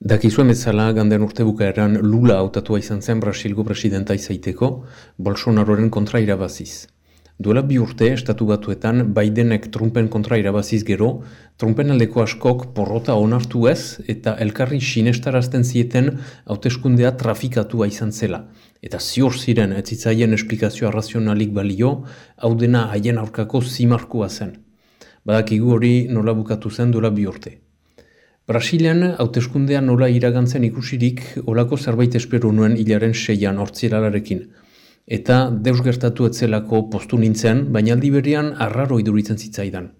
Dakizuen bezala, ganden urte bukaeran Lula hautatua izan zen Brasilgo presidenta izaiteko, Bolsonaroren kontra irabaziz. Duela bi urte, estatu batuetan, Bidenek Trumpen kontra irabaziz gero, Trumpen aldeko askok porrota onartu ez eta elkarri sinestarazten zieten hauteskundea trafikatua izan zela. Eta zior ziren, ez zitzaien esplikazioa razionalik balio, hau dena haien aurkako zimarkua zen. Badakigu hori nola bukatu zen duela bi urte. Brasilian, hauteskundean nola iragantzen ikusirik, olako zerbait espero nuen hilaren seian hortziralarekin. Eta deus gertatu etzelako postu nintzen, baina aldi berrian arraro iduritzen zitzaidan.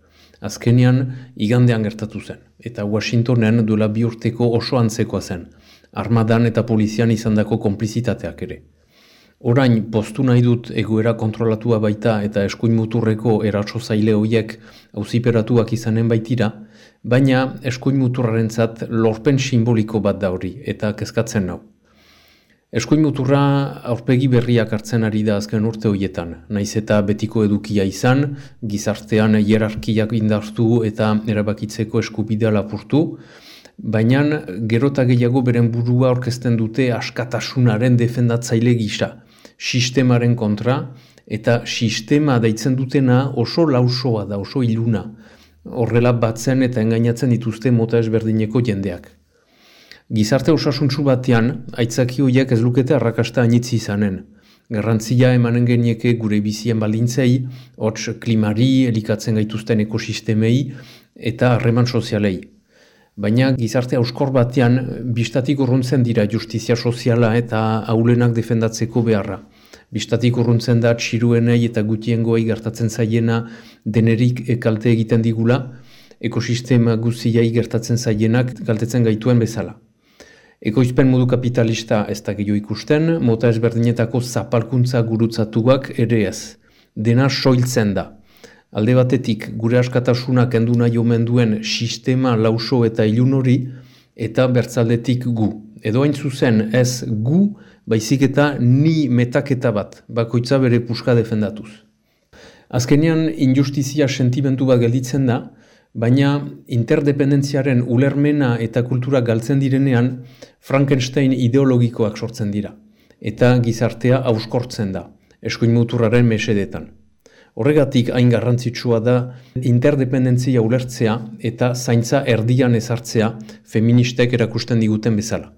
Azkenean, igandean gertatu zen, eta Washingtonen duela bi urteko oso antzekoa zen, armadan eta polizian izandako konplizitateak ere. Orain, postu nahi dut egoera kontrolatua baita eta eskuin muturreko eraso zaile horiek auziperatuak izanen baitira, baina eskuin muturraren zat lorpen simboliko bat da hori, eta kezkatzen nau. Eskuin muturra aurpegi berriak hartzen ari da azken urte horietan, naiz eta betiko edukia izan, gizartean hierarkiak indartu eta erabakitzeko eskubidea lapurtu, baina gerota gehiago beren burua orkesten dute askatasunaren defendatzaile gisa, sistemaren kontra, eta sistema daitzen dutena oso lausoa da, oso iluna, horrela batzen eta engainatzen dituzte mota ezberdineko jendeak. Gizarte osasuntzu batean, aitzaki horiek ez lukete arrakasta anitzi izanen. Garrantzia emanen genieke gure bizien balintzei, hots klimari, elikatzen gaituzten ekosistemei eta harreman sozialei. Baina gizarte auskor batean, bistatik urruntzen dira justizia soziala eta haulenak defendatzeko beharra. Bistatik urruntzen da txiruenei eta gutiengoei gertatzen zaiena denerik kalte egiten digula, ekosistema guziai gertatzen zaienak galtetzen gaituen bezala. Ekoizpen modu kapitalista ez da gehiago ikusten, mota ezberdinetako zapalkuntza gurutzatuak ere ez. Dena soiltzen da. Alde batetik, gure askatasuna kendu nahi omen duen sistema lauso eta ilun hori, eta bertzaldetik gu. Edo hain zuzen ez gu, baizik eta ni metaketa bat, bakoitza bere puska defendatuz. Azkenean, injustizia sentimentu bat gelditzen da, baina interdependentziaren ulermena eta kultura galtzen direnean Frankenstein ideologikoak sortzen dira, eta gizartea auskortzen da, eskuin muturraren mesedetan. Horregatik hain garrantzitsua da interdependentzia ulertzea eta zaintza erdian ezartzea feministek erakusten diguten bezala.